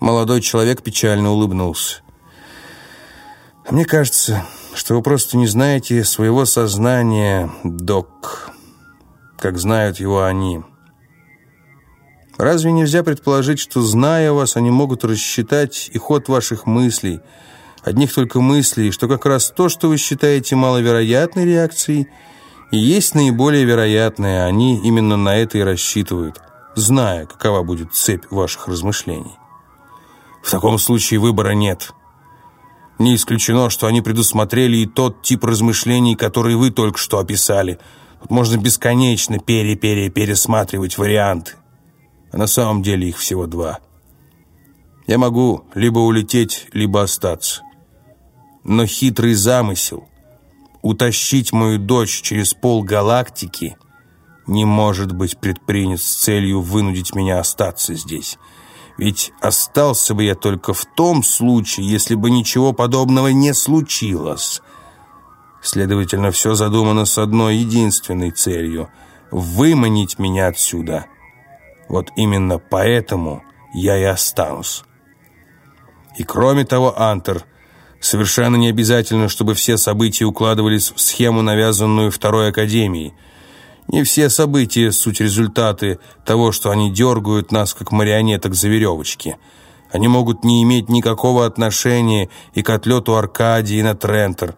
Молодой человек печально улыбнулся. «Мне кажется, что вы просто не знаете своего сознания, док, как знают его они. Разве нельзя предположить, что, зная вас, они могут рассчитать и ход ваших мыслей, одних только мыслей, что как раз то, что вы считаете маловероятной реакцией, и есть наиболее вероятное, они именно на это и рассчитывают, зная, какова будет цепь ваших размышлений. В таком случае выбора нет. Не исключено, что они предусмотрели и тот тип размышлений, который вы только что описали. Тут можно бесконечно пере-пере-пересматривать варианты. А на самом деле их всего два. Я могу либо улететь, либо остаться. Но хитрый замысел утащить мою дочь через пол галактики не может быть предпринят с целью вынудить меня остаться здесь. Ведь остался бы я только в том случае, если бы ничего подобного не случилось. Следовательно, все задумано с одной единственной целью — выманить меня отсюда. Вот именно поэтому я и останусь. И кроме того, Антер, совершенно не обязательно, чтобы все события укладывались в схему, навязанную Второй Академией — не все события – суть результаты того, что они дергают нас, как марионеток за веревочки. Они могут не иметь никакого отношения и к отлету Аркадии на Трентер.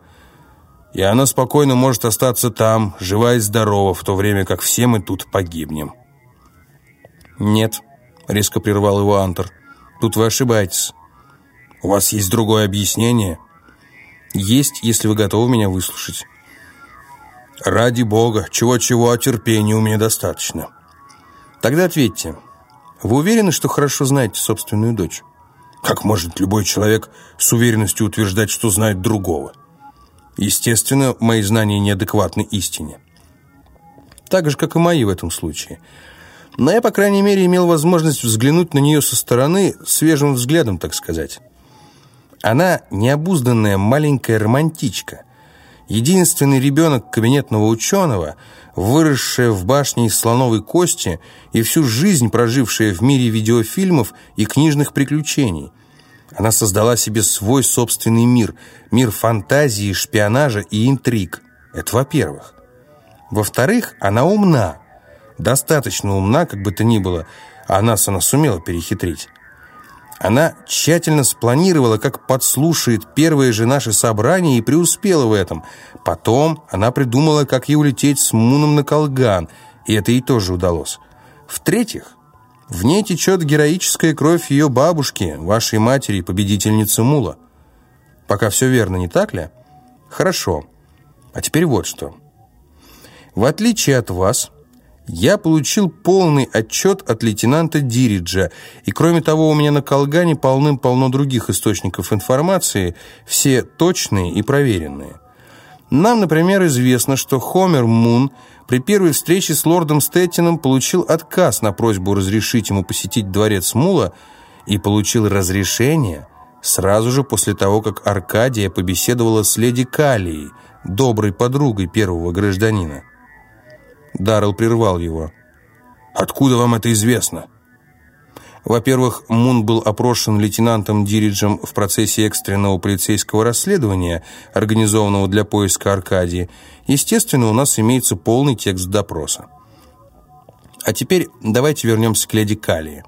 И она спокойно может остаться там, жива и здорова, в то время как все мы тут погибнем. «Нет», — резко прервал его Антер, — «тут вы ошибаетесь. У вас есть другое объяснение?» «Есть, если вы готовы меня выслушать». Ради Бога, чего-чего, а терпения у меня достаточно. Тогда ответьте, вы уверены, что хорошо знаете собственную дочь? Как может любой человек с уверенностью утверждать, что знает другого? Естественно, мои знания неадекватны истине. Так же, как и мои в этом случае. Но я, по крайней мере, имел возможность взглянуть на нее со стороны, свежим взглядом, так сказать. Она необузданная маленькая романтичка, Единственный ребенок кабинетного ученого, выросшая в башне из слоновой кости и всю жизнь прожившая в мире видеофильмов и книжных приключений. Она создала себе свой собственный мир, мир фантазии, шпионажа и интриг. Это во-первых. Во-вторых, она умна. Достаточно умна, как бы то ни было, а нас она сумела перехитрить. Она тщательно спланировала, как подслушает первые же наши собрания и преуспела в этом. Потом она придумала, как ей улететь с Муном на Колган, и это ей тоже удалось. В-третьих, в ней течет героическая кровь ее бабушки, вашей матери, победительницы Мула. Пока все верно, не так ли? Хорошо. А теперь вот что. В отличие от вас... Я получил полный отчет от лейтенанта Дириджа, и кроме того у меня на Колгане полным-полно других источников информации, все точные и проверенные. Нам, например, известно, что Хомер Мун при первой встрече с лордом Стеттином получил отказ на просьбу разрешить ему посетить дворец Мула и получил разрешение сразу же после того, как Аркадия побеседовала с леди Калией, доброй подругой первого гражданина. Даррелл прервал его. «Откуда вам это известно?» Во-первых, Мун был опрошен лейтенантом Дириджем в процессе экстренного полицейского расследования, организованного для поиска Аркадии. Естественно, у нас имеется полный текст допроса. А теперь давайте вернемся к леди Калии.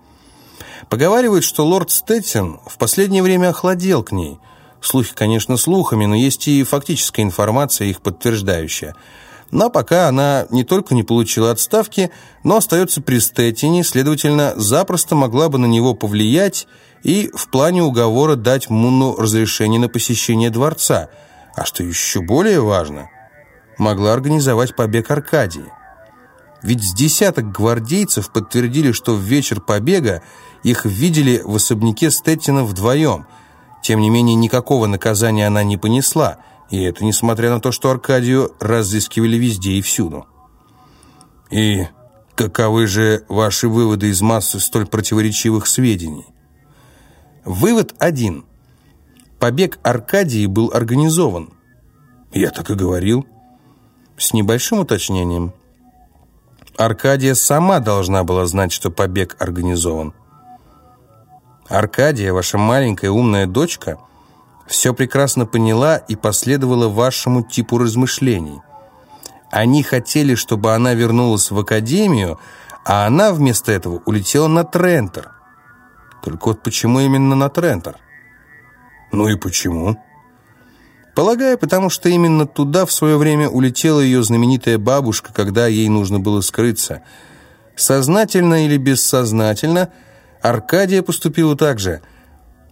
Поговаривают, что лорд Стэттин в последнее время охладел к ней. Слухи, конечно, слухами, но есть и фактическая информация, их подтверждающая – но пока она не только не получила отставки, но остается при Стеттине, следовательно, запросто могла бы на него повлиять и в плане уговора дать Мунну разрешение на посещение дворца, а что еще более важно, могла организовать побег Аркадии. Ведь с десяток гвардейцев подтвердили, что в вечер побега их видели в особняке Стеттина вдвоем. Тем не менее, никакого наказания она не понесла – и это несмотря на то, что Аркадию разыскивали везде и всюду. И каковы же ваши выводы из массы столь противоречивых сведений? Вывод один. Побег Аркадии был организован. Я так и говорил. С небольшим уточнением. Аркадия сама должна была знать, что побег организован. Аркадия, ваша маленькая умная дочка, все прекрасно поняла и последовала вашему типу размышлений. Они хотели, чтобы она вернулась в академию, а она вместо этого улетела на Трентер. Только вот почему именно на Трентер? Ну и почему? Полагаю, потому что именно туда в свое время улетела ее знаменитая бабушка, когда ей нужно было скрыться. Сознательно или бессознательно Аркадия поступила так же.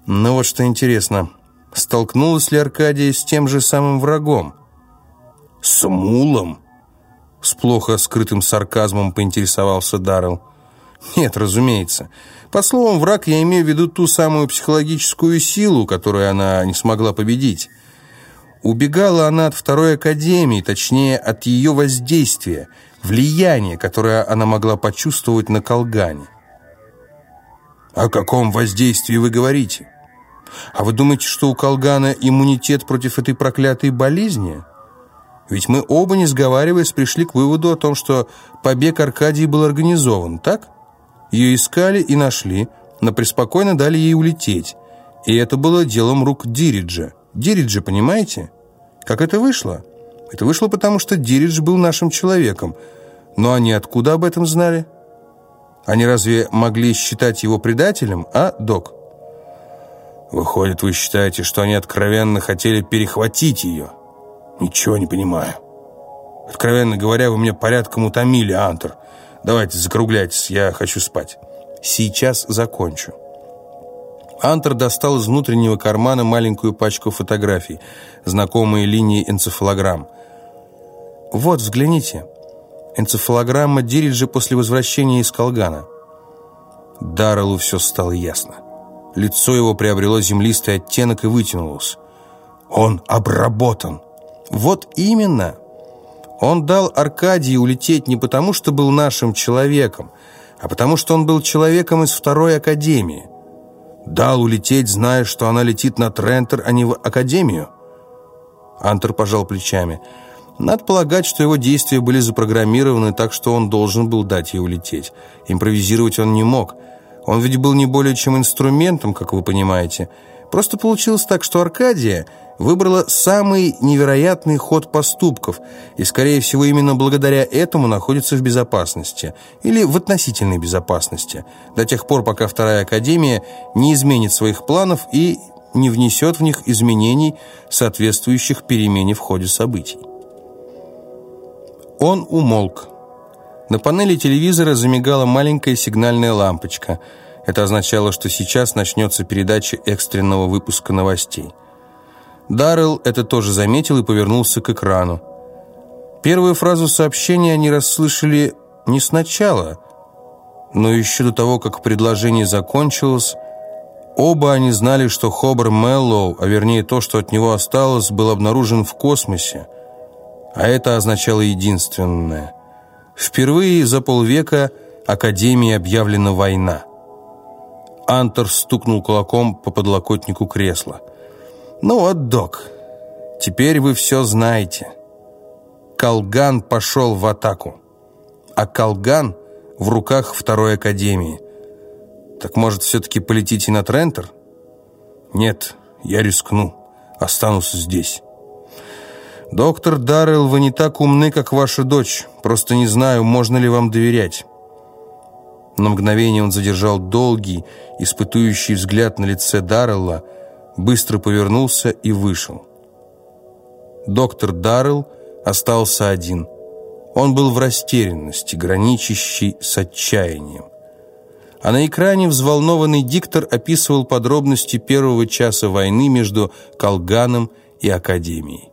Но вот что интересно, столкнулась ли Аркадия с тем же самым врагом? С Мулом? С плохо скрытым сарказмом поинтересовался Даррелл. Нет, разумеется. По словам «враг» я имею в виду ту самую психологическую силу, которую она не смогла победить. Убегала она от второй академии, точнее, от ее воздействия, влияния, которое она могла почувствовать на Колгане. «О каком воздействии вы говорите? А вы думаете, что у Колгана иммунитет против этой проклятой болезни?» Ведь мы оба, не сговариваясь, пришли к выводу о том, что побег Аркадии был организован, так? Ее искали и нашли, но преспокойно дали ей улететь. И это было делом рук Дириджа. Дириджа, понимаете? Как это вышло? Это вышло потому, что Диридж был нашим человеком. Но они откуда об этом знали? Они разве могли считать его предателем, а, док? Выходит, вы считаете, что они откровенно хотели перехватить ее? Ничего не понимаю. Откровенно говоря, вы меня порядком утомили, Антер. Давайте закругляйтесь, я хочу спать. Сейчас закончу. Антер достал из внутреннего кармана маленькую пачку фотографий, знакомые линии энцефалограмм. «Вот, взгляните. Энцефалограмма Дириджа после возвращения из Колгана». Дарреллу все стало ясно. Лицо его приобрело землистый оттенок и вытянулось. «Он обработан!» «Вот именно!» Он дал Аркадии улететь не потому, что был нашим человеком, а потому, что он был человеком из второй академии. Дал улететь, зная, что она летит на Трентер, а не в академию. Антер пожал плечами. Надо полагать, что его действия были запрограммированы так, что он должен был дать ей улететь. Импровизировать он не мог. Он ведь был не более чем инструментом, как вы понимаете. Просто получилось так, что Аркадия выбрала самый невероятный ход поступков и, скорее всего, именно благодаря этому находится в безопасности или в относительной безопасности до тех пор, пока Вторая Академия не изменит своих планов и не внесет в них изменений, соответствующих перемене в ходе событий. Он умолк. На панели телевизора замигала маленькая сигнальная лампочка. Это означало, что сейчас начнется передача экстренного выпуска новостей. Даррелл это тоже заметил и повернулся к экрану. Первую фразу сообщения они расслышали не сначала, но еще до того, как предложение закончилось, оба они знали, что Хобар Меллоу, а вернее то, что от него осталось, был обнаружен в космосе, а это означало единственное. Впервые за полвека Академии объявлена война. Антер стукнул кулаком по подлокотнику кресла. «Ну вот, док, теперь вы все знаете. Колган пошел в атаку, а Колган в руках второй академии. Так может, все-таки полетите на Трентер?» «Нет, я рискну, останусь здесь». «Доктор Даррелл, вы не так умны, как ваша дочь. Просто не знаю, можно ли вам доверять». На мгновение он задержал долгий, испытующий взгляд на лице Даррелла, быстро повернулся и вышел. Доктор Даррелл остался один. Он был в растерянности, граничащей с отчаянием. А на экране взволнованный диктор описывал подробности первого часа войны между Колганом и Академией.